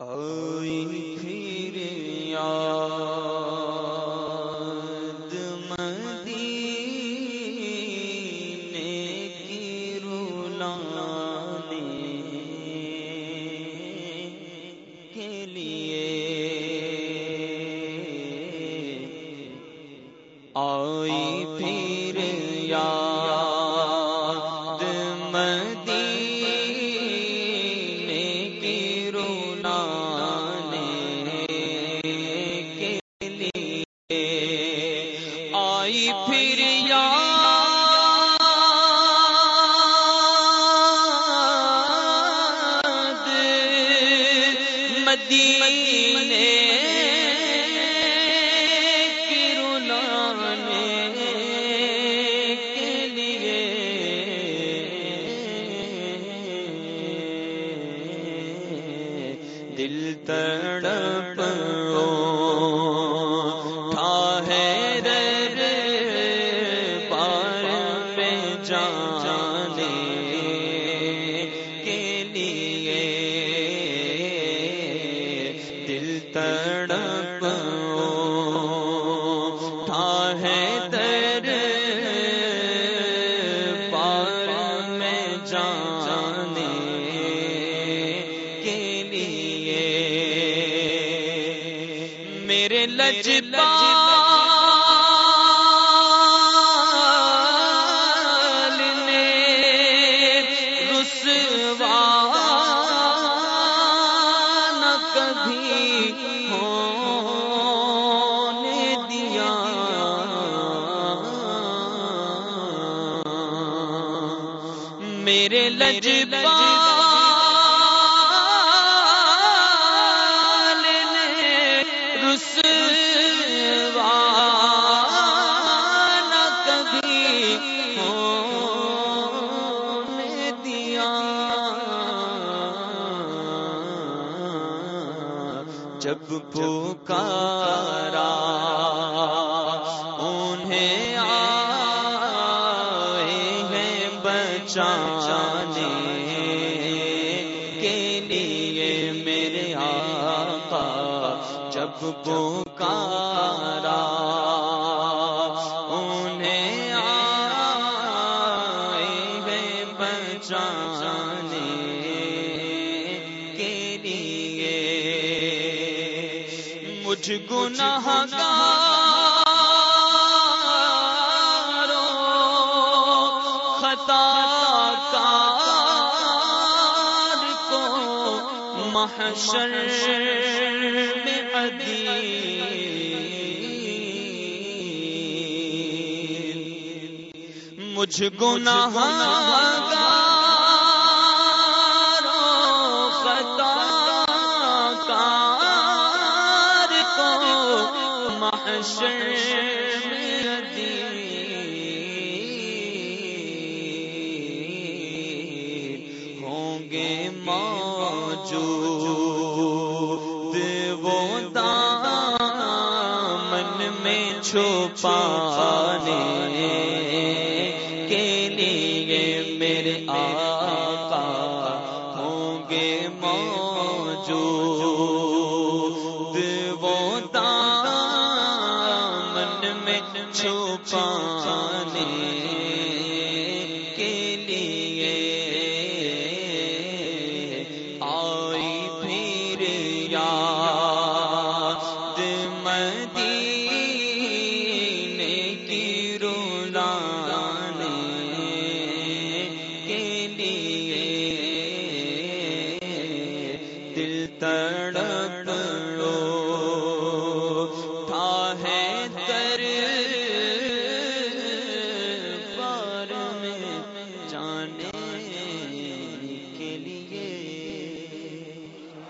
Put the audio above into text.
آئی پھر یاد مدینے کی رولانے کے لیے آئی پھر یاد مدینے مدینے کی کے لیے۔ دل تڑپ تھا ہے در بار دل تڑپ تھا ہے در پار میں جانے کے لیے میرے لج لج میرے لج رسوا نہ کبھی ہونے دیا۔ جب پکارا انہیں آئے ہیں بچانے کے لیے میرے آقا جب پکارا، انہیں آئے ہیں بچانے کے لیے۔ مجھ گناہ خطا محشر میں ادی مجھ گناہ خطا کار کو محشر میں ادی ہوں گے موجود وہ دامن میں چھپانے کے لیے میرے آقا ہوں گے موجود۔ وہ دامن میں چھپانے تڑ